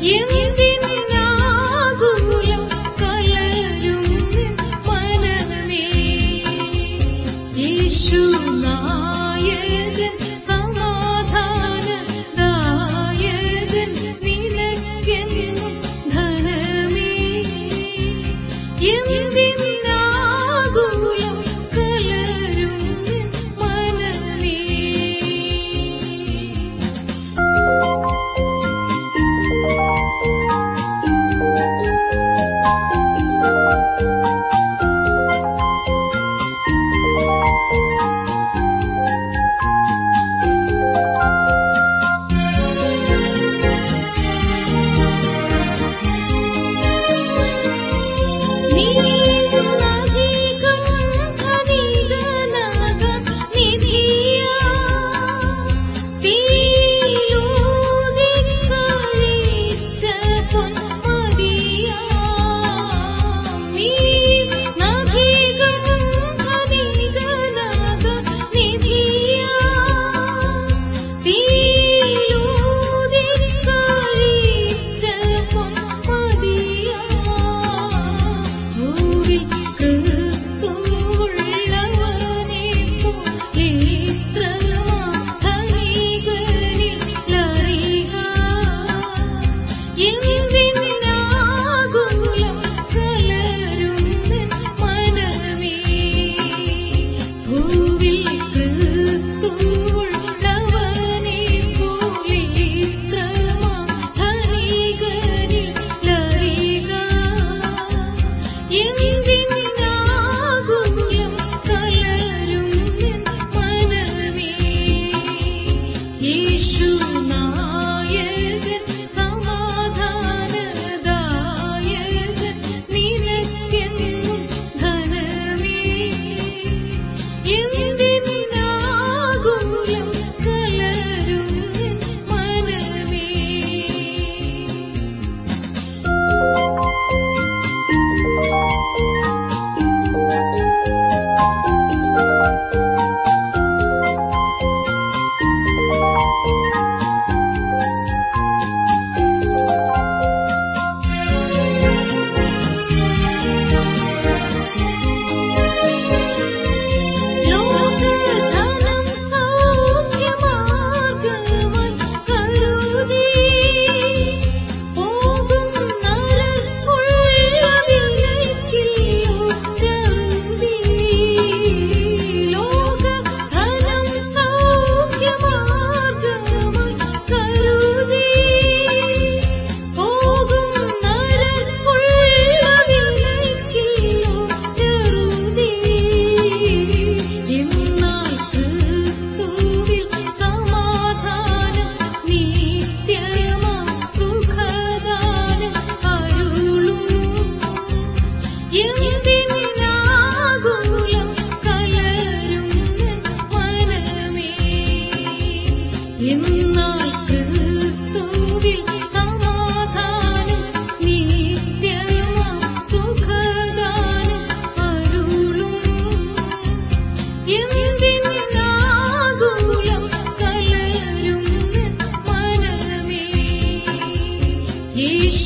迎宾